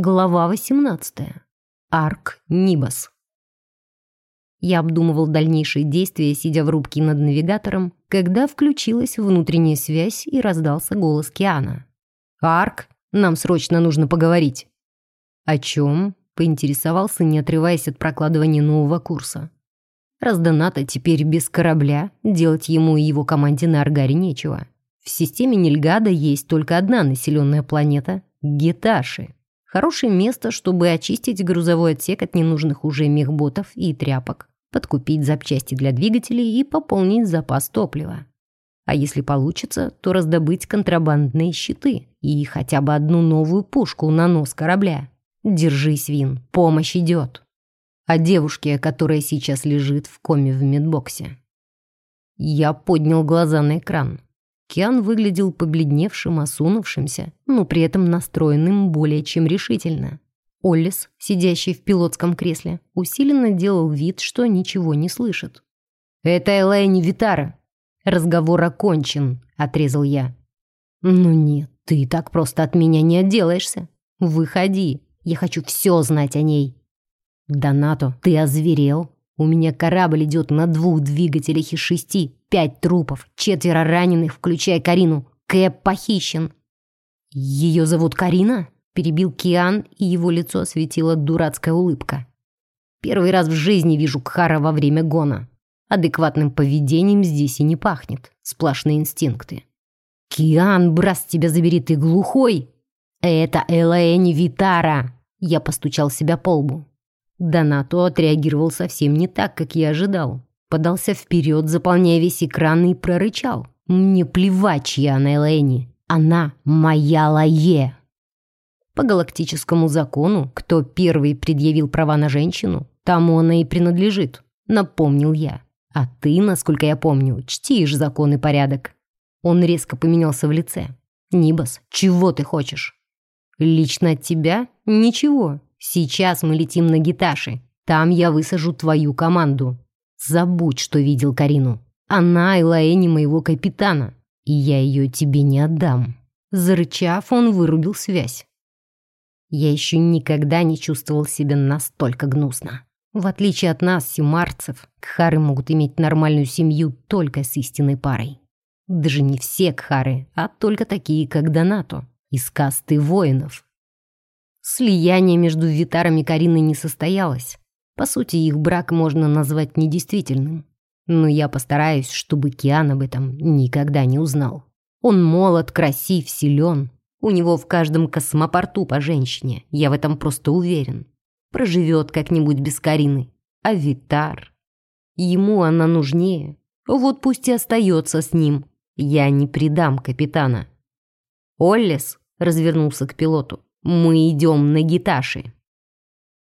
Глава 18. Арк Нибас. Я обдумывал дальнейшие действия, сидя в рубке над навигатором, когда включилась внутренняя связь и раздался голос Киана. «Арк, нам срочно нужно поговорить». «О чем?» — поинтересовался, не отрываясь от прокладывания нового курса. Раз Доната теперь без корабля, делать ему и его команде на Аргаре нечего. В системе Нильгада есть только одна населенная планета — Геташи. Хорошее место, чтобы очистить грузовой отсек от ненужных уже мехботов и тряпок, подкупить запчасти для двигателей и пополнить запас топлива. А если получится, то раздобыть контрабандные щиты и хотя бы одну новую пушку на нос корабля. Держись, Вин, помощь идет. О девушке, которая сейчас лежит в коме в медбоксе. Я поднял глаза на экран. Киан выглядел побледневшим, осунувшимся, но при этом настроенным более чем решительно. Оллис, сидящий в пилотском кресле, усиленно делал вид, что ничего не слышит. «Это Элайни Витара!» «Разговор окончен», — отрезал я. «Ну нет, ты так просто от меня не отделаешься. Выходи, я хочу все знать о ней». «Донато, ты озверел? У меня корабль идет на двух двигателях из шести. Пять трупов, четверо раненых, включая Карину. Кэп похищен. Ее зовут Карина? Перебил Киан, и его лицо осветила дурацкая улыбка. Первый раз в жизни вижу Кхара во время гона. Адекватным поведением здесь и не пахнет. Сплошные инстинкты. «Киан, брас, тебя забери, ты глухой!» «Это Элаэни Витара!» Я постучал себя по лбу. Донато отреагировал совсем не так, как я ожидал. Подался вперед, заполняя весь экран и прорычал. «Мне плевать, чья она Элэни. Она моя Лае!» По галактическому закону, кто первый предъявил права на женщину, тому она и принадлежит, напомнил я. А ты, насколько я помню, чтишь закон и порядок. Он резко поменялся в лице. «Нибас, чего ты хочешь?» «Лично от тебя? Ничего. Сейчас мы летим на Гиташи. Там я высажу твою команду. Забудь, что видел Карину. Она и Лаэни моего капитана, и я ее тебе не отдам». Зарычав, он вырубил связь. Я еще никогда не чувствовал себя настолько гнусно. В отличие от нас, симарцев, кхары могут иметь нормальную семью только с истинной парой. Даже не все кхары, а только такие, как Донато, из касты воинов. Слияние между Витаром и Кариной не состоялось. По сути, их брак можно назвать недействительным. Но я постараюсь, чтобы Киан об этом никогда не узнал. Он молод, красив, силен. У него в каждом космопорту по женщине, я в этом просто уверен. Проживет как-нибудь без Карины. А Витар? Ему она нужнее. Вот пусть и остается с ним. Я не предам капитана. Оллес развернулся к пилоту. Мы идем на гиташи.